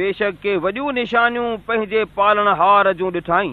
بيشڪ ڪي وڏيون نشانيون پنهنجي پالڻ هار جون ڏٺائي.